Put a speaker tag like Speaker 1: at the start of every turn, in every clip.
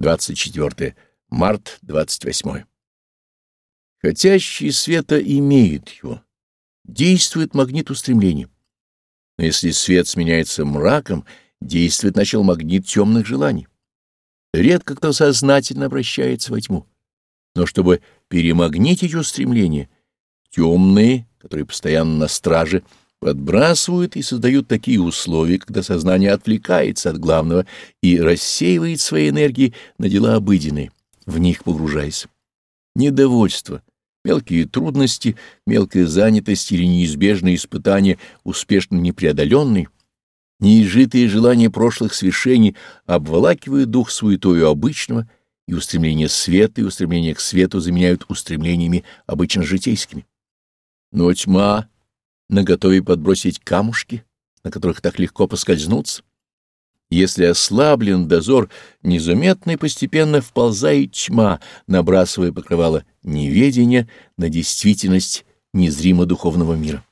Speaker 1: 24 март 28. Хотящий света имеет его, действует магнит устремлений. Но если свет сменяется мраком, действует начал магнит темных желаний. Редко кто сознательно обращается во тьму. Но чтобы перемагнитить устремления, темные, которые постоянно на страже, подбрасывают и создают такие условия, когда сознание отвлекается от главного и рассеивает свои энергии на дела обыденные, в них погружаясь. Недовольство, мелкие трудности, мелкая занятость или неизбежные испытания, успешно непреодоленные, неизжитые желания прошлых свершений обволакивают дух суетою обычного, и устремление света и устремление к свету заменяют устремлениями обычно житейскими. Но тьма наготове подбросить камушки, на которых так легко поскользнуться. Если ослаблен дозор, незаметно и постепенно вползает тьма, набрасывая покрывало неведения на действительность незримо духовного мира.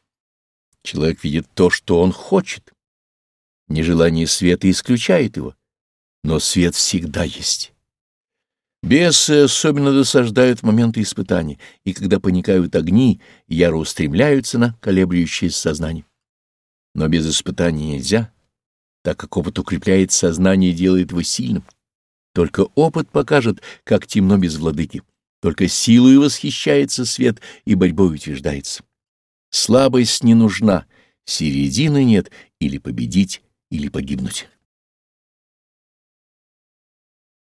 Speaker 1: Человек видит то, что он хочет. Нежелание света исключает его, но свет всегда есть. Бесы особенно досаждают моменты испытаний, и когда паникают огни, яро устремляются на колеблющееся сознание. Но без испытаний нельзя, так как опыт укрепляет сознание и делает его сильным. Только опыт покажет, как темно без владыки. Только силой восхищается свет и борьбой утверждается. Слабость не нужна, середины нет, или победить, или погибнуть.